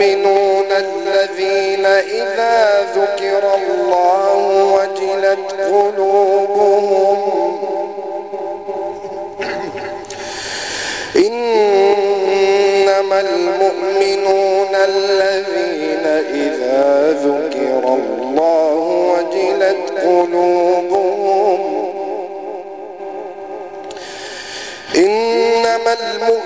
المؤمنون الذين إذا ذكر الله وجلت قلوبهم إنما المؤمنون الذين إذا ذكر الله وجلت قلوبهم إنما المؤمنون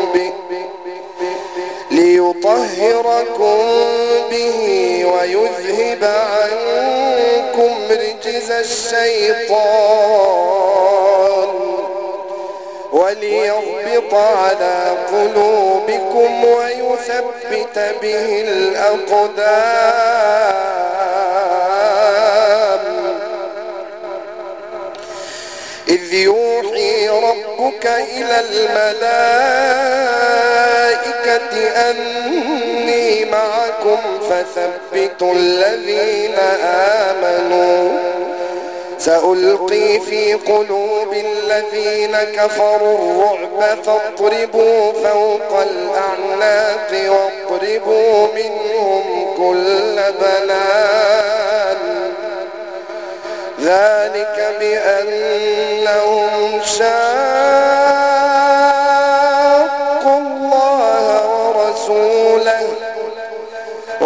يطهركم به ويذهب عنكم رجز الشيطان وليربط على قلوبكم ويثبت به الأقدام. إذ يوحي ربك إلى الملائكة أن معكم فثبتوا الذين آمنوا سألقي في قلوب الذين كفروا الرعب فاضربوا فوق الأعناق واضربوا منهم كل بنان ذلك بأنهم شاهدوا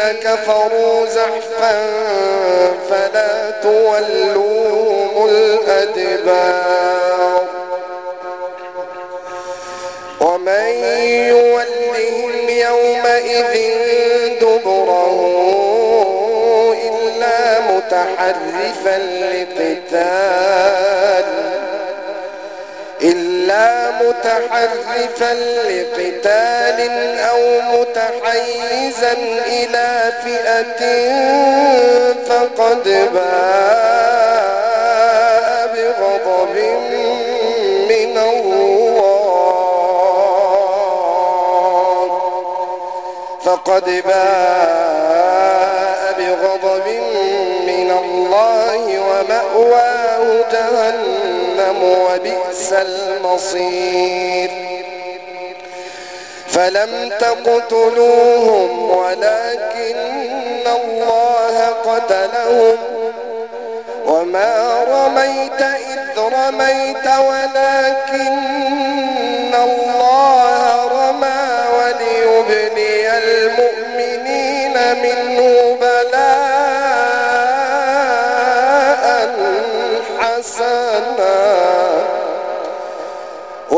الذين كفروا زحفا فلا تولوهم الأدبار. ومن يولهم يومئذ دبره إلا متحرفا لقتال متحرفا لقتال أو متحيزا إلى فئة فقد باء بغضب من الله. فقد باء بغضب من الله ومأواه. الظلم وبئس المصير. فلم تقتلوهم ولكن الله قتلهم. وما رميت إذ رميت ولكن الله رمى وليبني المؤمنين منه بلاد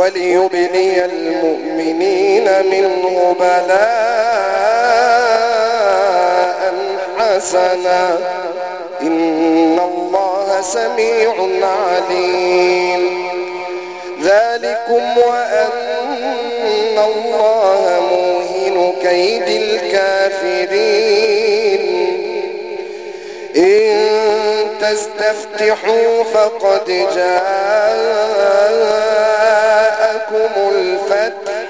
وليبني المؤمنين منه بلاء حسنا. إن الله سميع عليم. ذلكم وأن الله موهن كيد الكافرين. إن تستفتحوا فقد جاءوا لكم الفتح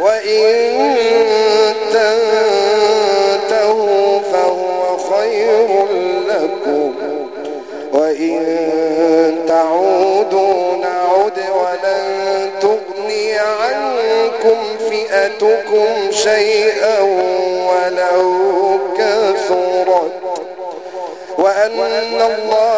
وإن تنتهوا فهو خير لكم وإن تعودوا عد ولن تغني عنكم فئتكم شيئا ولو كثرت وأن الله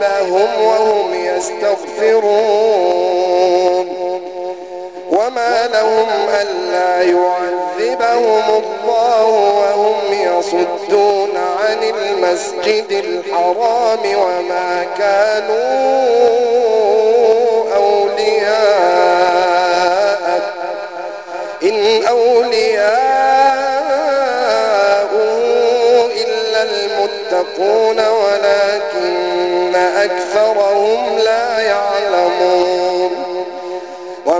صاحبهم وهم يستغفرون وما لهم ألا يعذبهم الله وهم يصدون عن المسجد الحرام وما كانوا أولياء إن أولياء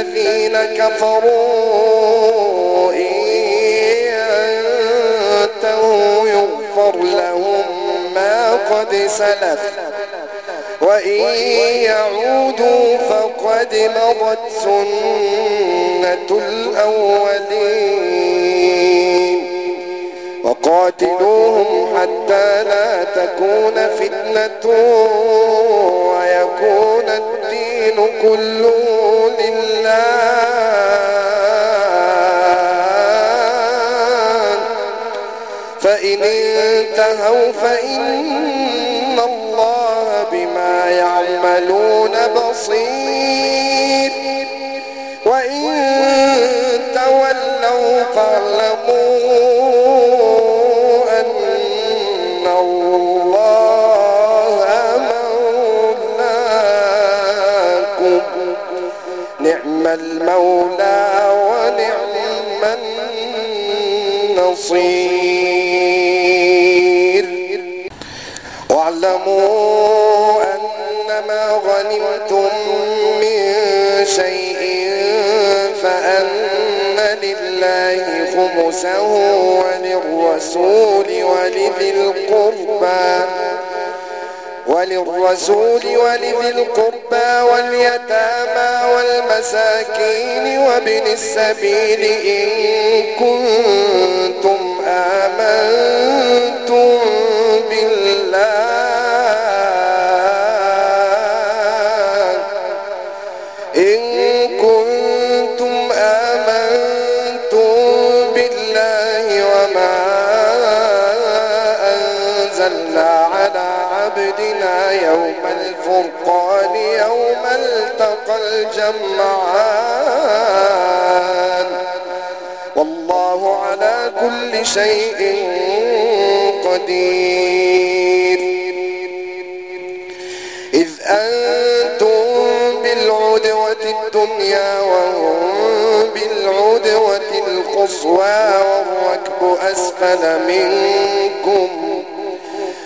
الذين كفروا إن لهم ما قد سلف وإن يعودوا فقد مضت سنة الأولين وقاتلوهم حتى لا تكون فتنة ويكون الدين كله دون فإن انتهوا فإن الله بما يعملون بصير. وإن تولوا فاعلموا المولى ونعم النصير. واعلموا أنما غنمتم من شيء فأن لله خمسه وللرسول ولذي القربى. وللرسول ولذي القربى واليتامى والمساكين وابن السبيل إن كنتم آمنتم بالله جمعان. والله على كل شيء قدير. إذ أنتم بالعدوة الدنيا وهم بالعدوة القصوى والركب أسفل منكم.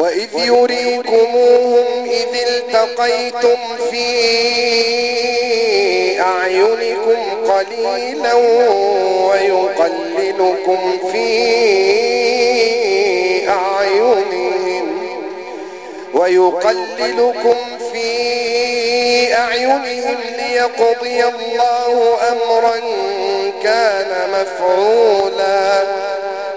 وإذ يريكموهم إذ التقيتم في أعينكم قليلا ويقللكم في أعينهم ويقللكم في أعينهم ليقضي الله أمرا كان مفعولا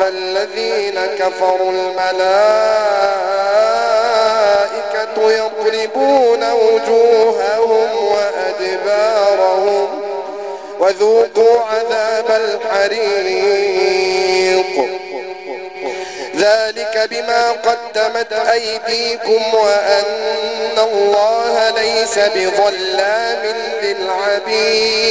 ووصف الذين كفروا الملائكة يطلبون وجوههم وأدبارهم وذوقوا عذاب الحريق. ذلك بما قدمت أيديكم وأن الله ليس بظلام للعبيد.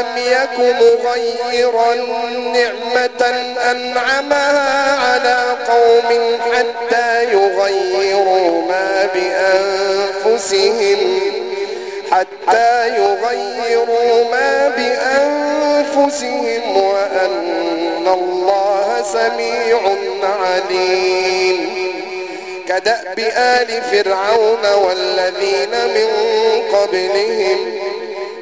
لم يكن غير نعمة أنعمها على قوم حتى يغيروا ما بأنفسهم حتى يغيروا ما بأنفسهم وأن الله سميع عليم. كدأب آل فرعون والذين من قبلهم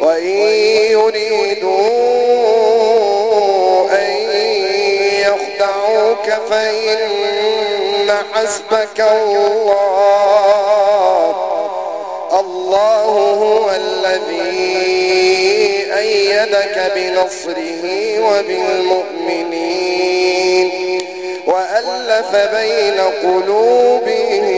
وإن يريدوا أن يخدعوك فإن حسبك الله الله هو الذي أيدك بنصره وبالمؤمنين وألف بين قلوبهم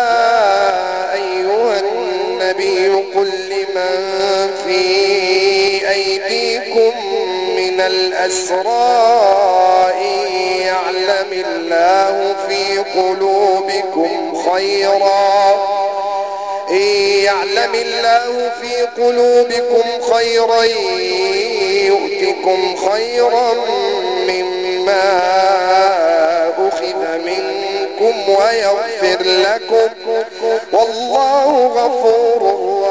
من في أيديكم من الأسراء يعلم الله في قلوبكم خيرا. يعلم الله في قلوبكم خيرا يؤتكم خيرا مما أخذ منكم ويغفر لكم. والله غفور رحيم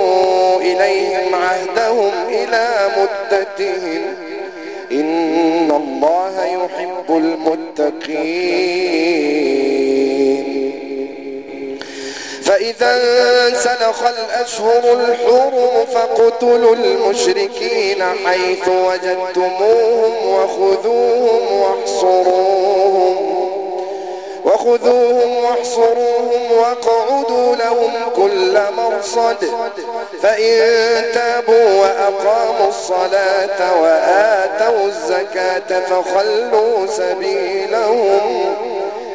إليهم عهدهم إلى مدتهم. إن الله يحب المتقين. فإذا انسلخ الأشهر الحرم فاقتلوا المشركين حيث وجدتموهم وخذوهم واحصروهم. وخذوهم واحصروهم وقعدوا لهم كل مرصد. فإن تابوا وأقاموا الصلاة وآتوا الزكاة فخلوا سبيلهم.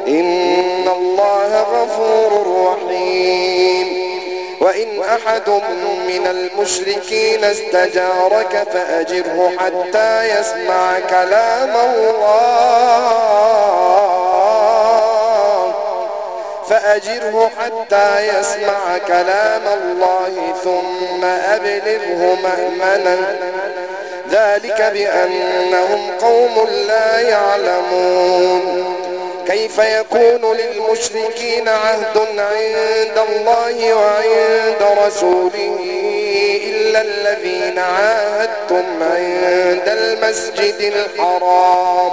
إن الله غفور رحيم. وإن أحد من المشركين استجارك فأجره حتى يسمع كلام الله. فأجره حتى يسمع كلام الله ثم أبلغه مأمنا. ذلك بأنهم قوم لا يعلمون. كيف يكون للمشركين عهد عند الله وعند رسوله إلا الذين عاهدتم عند المسجد الحرام؟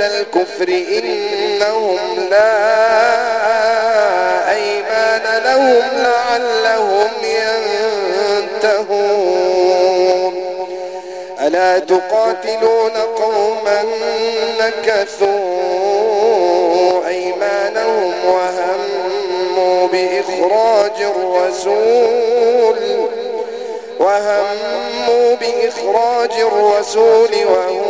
الكفر إنهم لا أيمان لهم لعلهم ينتهون. ألا تقاتلون قوما نكثوا أيمانهم وهموا بإخراج الرسول وهموا بإخراج الرسول وهم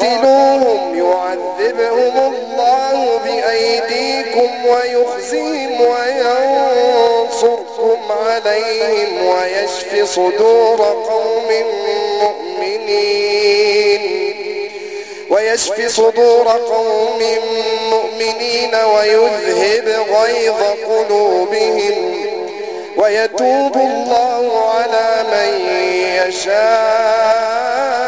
قاتلوهم يعذبهم الله بأيديكم ويخزيهم وينصركم عليهم ويشف صدور قوم مؤمنين. ويشف صدور قوم مؤمنين ويذهب غيظ قلوبهم. ويتوب الله على من يشاء.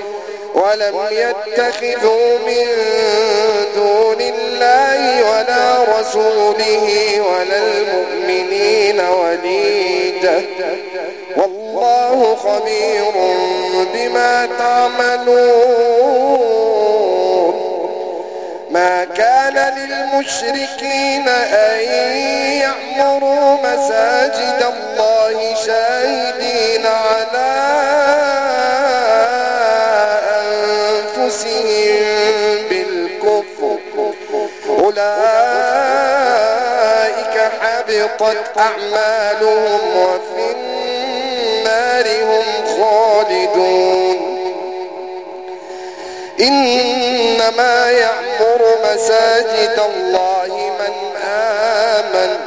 ولم يتخذوا من دون الله ولا رسوله ولا المؤمنين وليدا. والله خبير بما تعملون. ما كان للمشركين أن يعمروا مساجد الله شاهدين على أولئك حبطت أعمالهم وفي النار هم خالدون. إنما يعمر مساجد الله من آمن.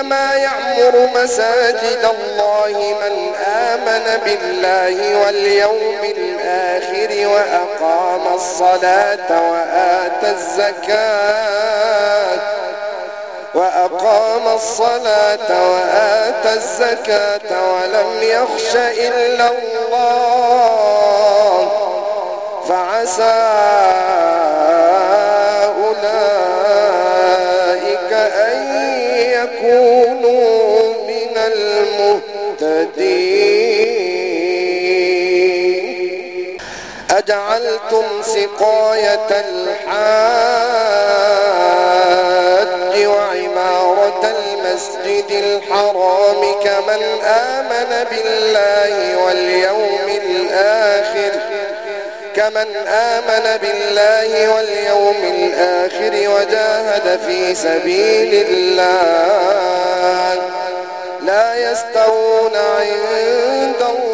إنما يعمر مساجد الله من آمن بالله واليوم الآخر وأقام الصلاة وآت الزكاة وأقام الصلاة وآت الزكاة ولم يخش إلا الله فعسى وقاية الحاج وعمارة المسجد الحرام كمن آمن بالله واليوم الآخر كمن آمن بالله واليوم الآخر وجاهد في سبيل الله. لا يستوون عند الله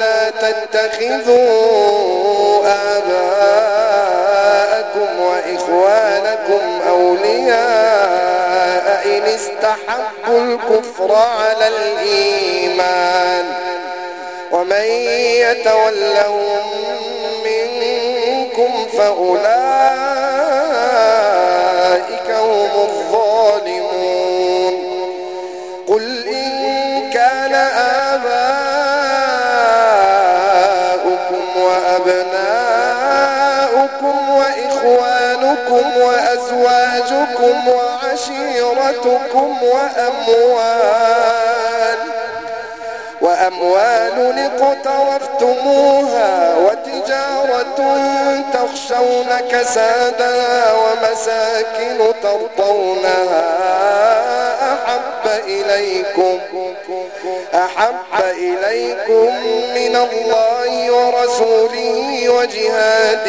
لا تتخذوا آباءكم وإخوانكم أولياء إن استحبوا الكفر على الإيمان ومن يتولهم منكم فأولئك أموالكم وأزواجكم وعشيرتكم وأموال وأموال اقترفتموها وتجارة تخشون كسادها ومساكن ترضونها أحب إليكم أحب إليكم من الله ورسوله وجهاد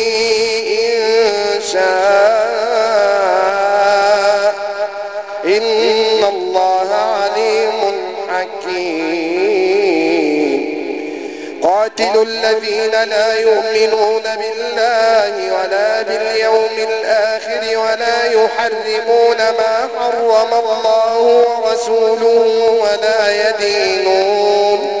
يشاء. إن الله عليم حكيم. قاتل الذين لا يؤمنون بالله ولا باليوم الآخر ولا يحرمون ما حرم الله ورسوله ولا يدينون.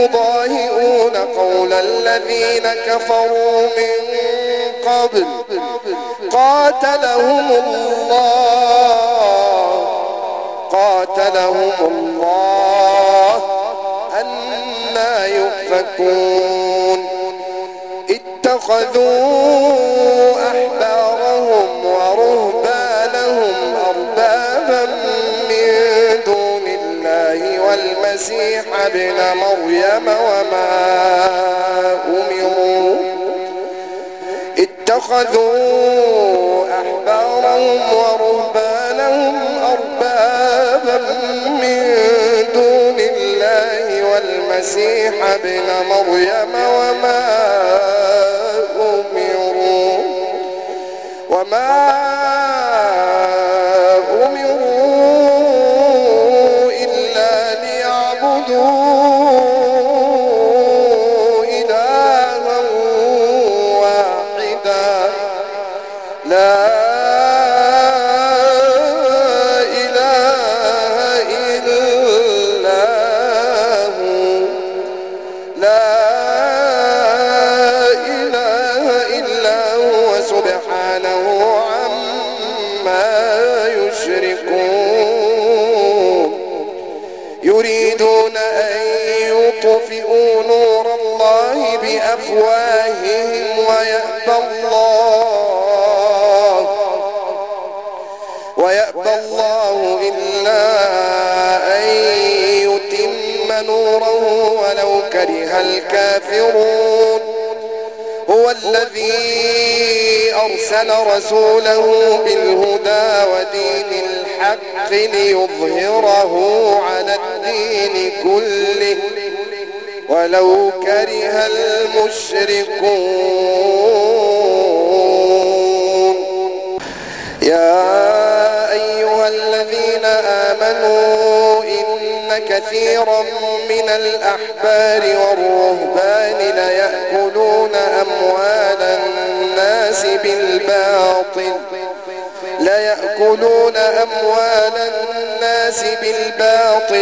يضاهئون قول الذين كفروا من قبل قاتلهم الله قاتلهم الله أنا يؤفكون اتخذون المسيح ابن مريم وما أمروا اتخذوا أحبارهم ورهبانهم أربابا من دون الله والمسيح ابن مريم وما أمروا وما أمروا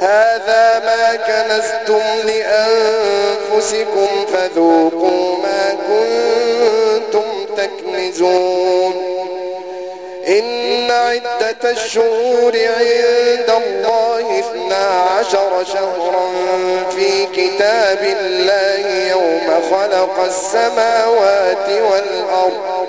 هذا ما كنستم لأنفسكم فذوقوا ما كنتم تكنزون. إن عدة الشهور عند الله اثنى عشر شهرا في كتاب الله يوم خلق السماوات والأرض.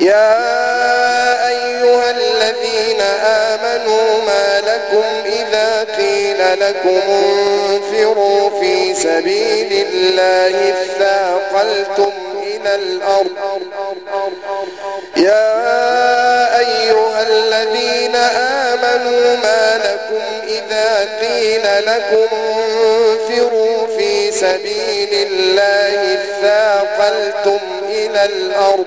يا أيها الذين آمنوا ما لكم إذا قيل لكم انفروا في سبيل الله اثاقلتم إلى الأرض. يا أيها الذين آمنوا ما لكم إذا قيل لكم انفروا في سبيل الله اثاقلتم إلى الأرض.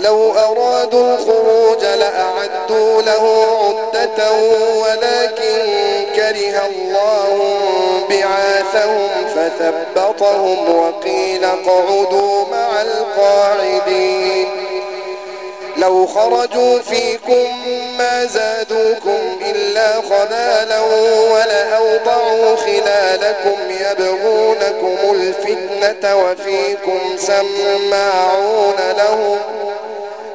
ولو أرادوا الخروج لأعدوا له عدة ولكن كره الله بعاثهم فثبطهم وقيل قعدوا مع القاعدين لو خرجوا فيكم ما زادوكم إلا خبالا ولأوضعوا خلالكم يبغونكم الفتنة وفيكم سماعون لهم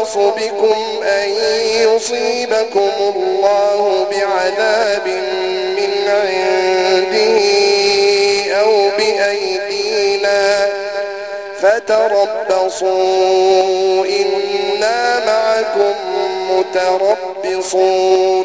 يختص بكم أن يصيبكم الله بعذاب من عنده أو بأيدينا فتربصوا إنا معكم متربصون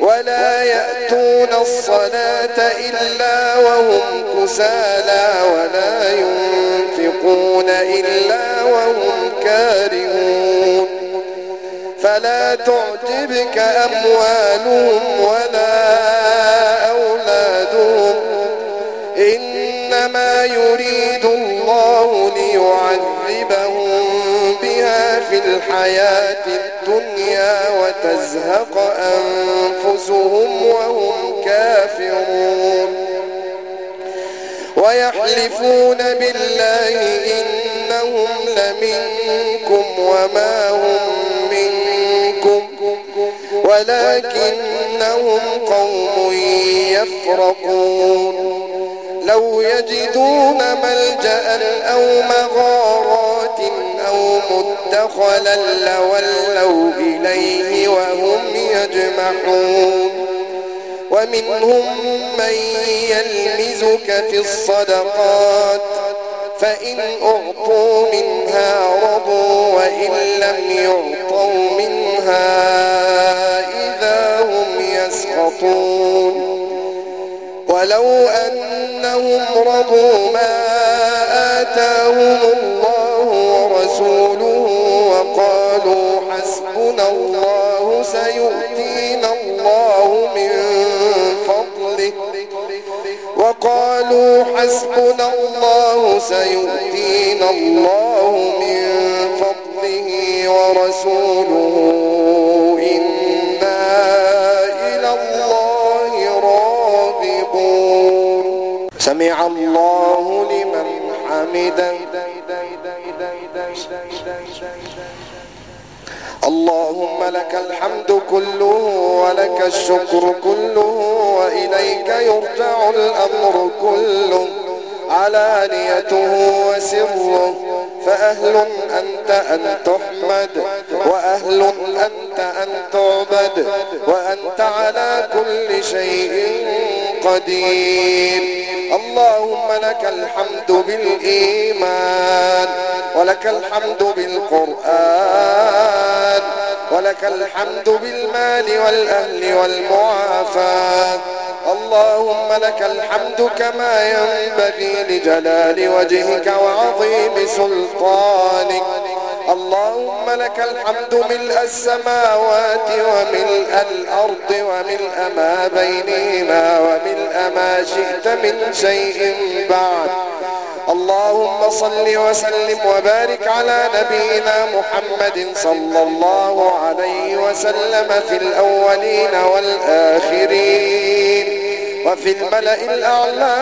ولا يأتون الصلاة إلا وهم كسالا ولا ينفقون إلا وهم كارهون. فلا تعجبك أموالهم ولا في الحياة الدنيا وتزهق أنفسهم وهم كافرون. ويحلفون بالله إنهم لمنكم وما هم منكم. ولكنهم قوم يفرقون. لو يجدون ملجأ أو مغارات أو مت دخلا لولوا إليه وهم يجمحون ومنهم من يلمزك في الصدقات فإن أعطوا منها رضوا وإن لم يعطوا منها إذا هم يسقطون ولو أنهم رضوا ما آتاهم الله وقالوا حسبنا الله سيؤتينا الله من فضله. وقالوا حسبنا الله سيؤتينا الله من فضله ورسوله. إنا إلى الله راغبون. سمع الله لمن حمده. اللهم لك الحمد كله ولك الشكر كله وإليك يرجع الأمر كله. علانيته وسره فأهل أنت أن تحمد وأهل أنت أن تعبد وأنت على كل شيء قدير. اللهم لك الحمد بالإيمان ولك الحمد بالقرآن ولك الحمد بالمال والأهل والمعافاة اللهم لك الحمد كما ينبغي لجلال وجهك وعظيم سلطانك اللهم لك الحمد من السماوات ومن الأرض ومن أما بينهما ومن أما شئت من شيء بعد. اللهم صل وسلم وبارك على نبينا محمد صلى الله عليه وسلم في الأولين والآخرين وفي الملأ الأعلى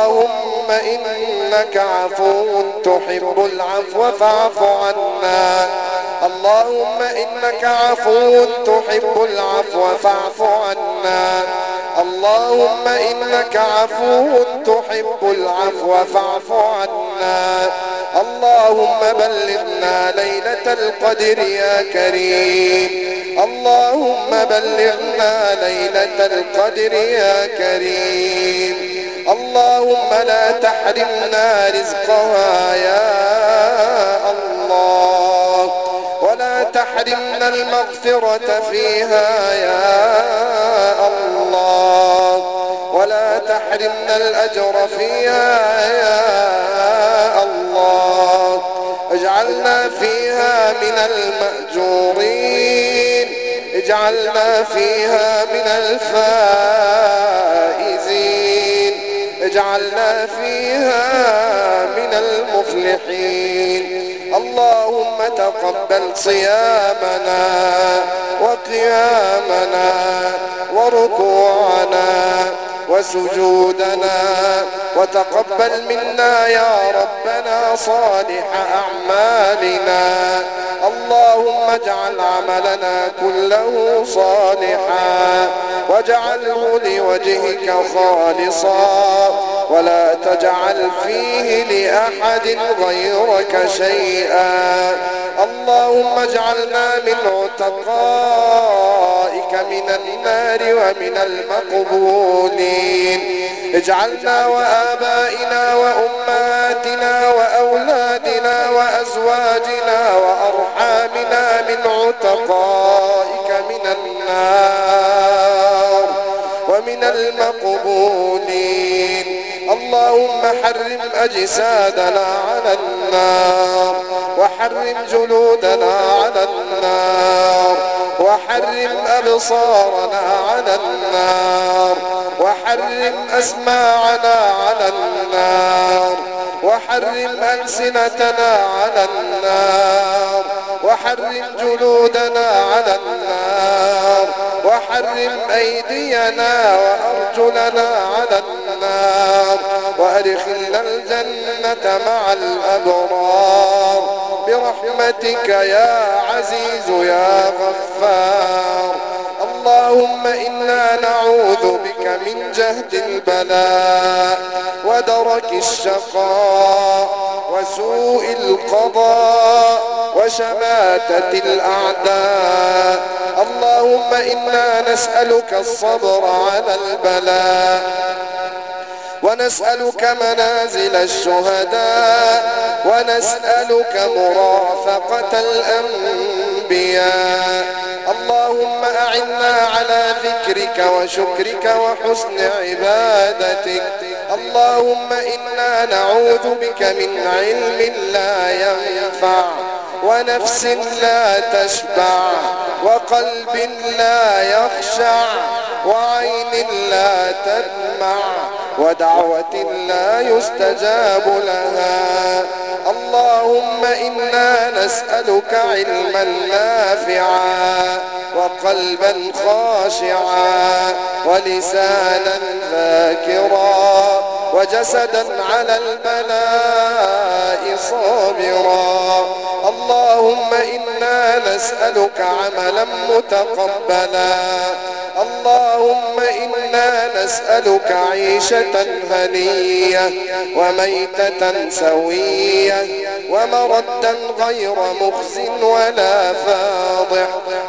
اللهم إنك عفو تحب العفو فاعف عنا. اللهم إنك عفو تحب العفو فاعف عنا. اللهم إنك عفو تحب العفو فاعف عنا. اللهم بلغنا ليلة القدر يا كريم. اللهم بلغنا ليلة القدر يا كريم. اللهم لا تحرمنا رزقها يا الله. ولا تحرمنا المغفرة فيها يا الله. ولا تحرمنا الأجر فيها يا الله. اجعلنا فيها من المأجورين اجعلنا فيها من الفائزين. واجعلنا فيها من المفلحين. اللهم تقبل صيامنا وقيامنا وركوعنا وسجودنا. وتقبل منا يا ربنا صالح أعمالنا. اللهم اجعل عملنا كله صالحا. واجعله لوجهك خالصا. ولا تجعل فيه لأحد غيرك شيئا. اللهم اجعلنا من عتقائك من النار ومن المقبولين. اجعلنا وآبائنا وأماتنا وأولادنا وأزواجنا وأرحامنا من عتقائك من النار ومن المقبولين. اللهم حرم أجسادنا على النار وحرم جلودنا على النار وحرم أبصارنا على النار وحرم أسماعنا على النار وحرم ألسنتنا على النار وحرم جلودنا على النار وحرم أيدينا وأرجلنا على النار. وأدخلنا الجنة مع الأبرار. برحمتك يا عزيز يا غفار. اللهم إنا نعوذ بك من جهد البلاء ودرك الشقاء وسوء القضاء وشماتة الأعداء. اللهم إنا نسألك الصبر على البلاء. ونسألك منازل الشهداء ونسألك مرافقة الأنبياء. اللهم أعنا على ذكرك وشكرك وحسن عبادتك. اللهم إنا نعوذ بك من علم لا ينفع ونفس لا تشبع وقلب لا يخشع وعين لا تدمع. ودعوة لا يستجاب لها. اللهم إنا نسألك علما نافعا وقلبا خاشعا ولسانا ذاكرا وجسدا على البلاء صابرا. اللهم إنا نسألك عملا متقبلا. اللهم إنا نسألك عيشة هنية وميتة سوية ومردا غير مخز ولا فاضح.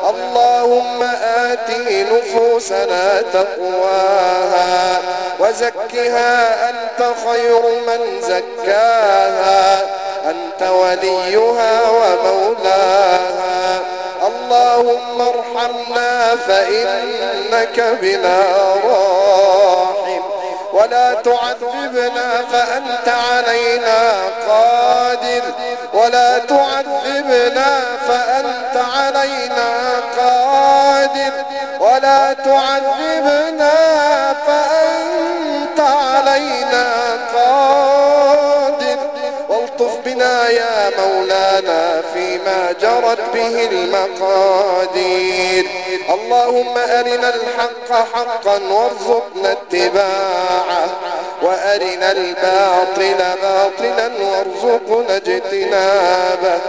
اللهم آتي نفوسنا تقواها وزكها أنت خير من زكاها. أنت وليها ومولاها. اللهم ارحمنا فإنك بنا راحم. ولا تعذبنا فأنت علينا قادر. ولا تعذبنا فأنت علينا قادر. ولا تعذبنا فأنت علينا قادر. والطف بنا يا مولانا ما جرت به المقادير. اللهم أرنا الحق حقا وارزقنا اتباعه وأرنا الباطل باطلا وارزقنا اجتنابه.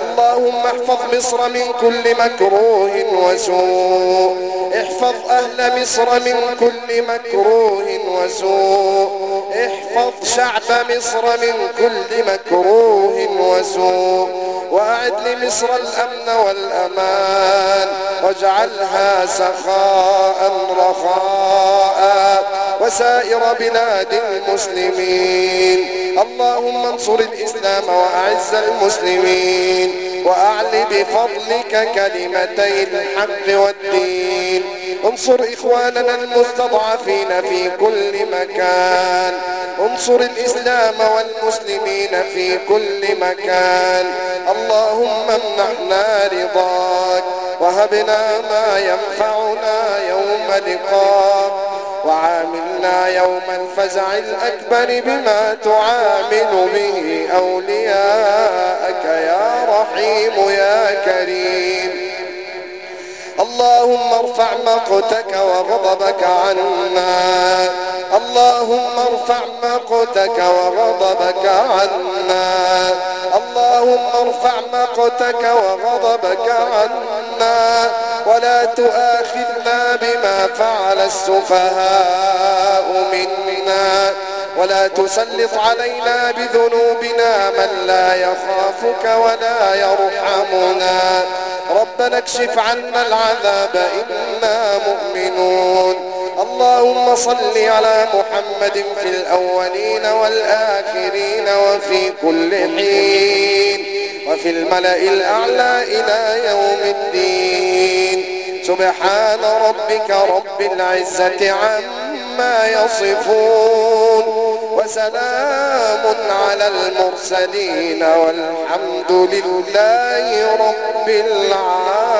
اللهم احفظ مصر من كل مكروه وسوء. احفظ أهل مصر من كل مكروه وسوء. احفظ شعب مصر من كل مكروه وسوء. وأعد لمصر الأمن والأمان واجعلها سخاء رخاء وسائر بلاد المسلمين. اللهم انصر الإسلام وأعز المسلمين وأعل بفضلك كلمتي الحق والدين. انصر إخواننا المستضعفين في كل مكان. انصر الإسلام والمسلمين في كل مكان. اللهم امنحنا رضاك. وهبنا ما ينفعنا يوم لقاك. وعاملنا يوم الفزع الأكبر بما تعامل به أولياءك. يا رحيم يا كريم. اللهم ارفع مقتك وغضبك عنا. اللهم ارفع مقتك وغضبك عنا. اللهم ارفع مقتك وغضبك عنا. ولا تؤاخذنا بما فعل السفهاء منا. ولا تسلط علينا بذنوبنا من لا يخافك ولا يرحمنا. ربنا اكشف عنا العذاب إنا مؤمنون. اللهم صل على محمد في الأولين والآخرين وفي كل حين وفي الملأ الأعلى إلى يوم الدين. سبحان ربك رب العزة عما عما يصفون. وسلام على المرسلين والحمد لله رب العالمين.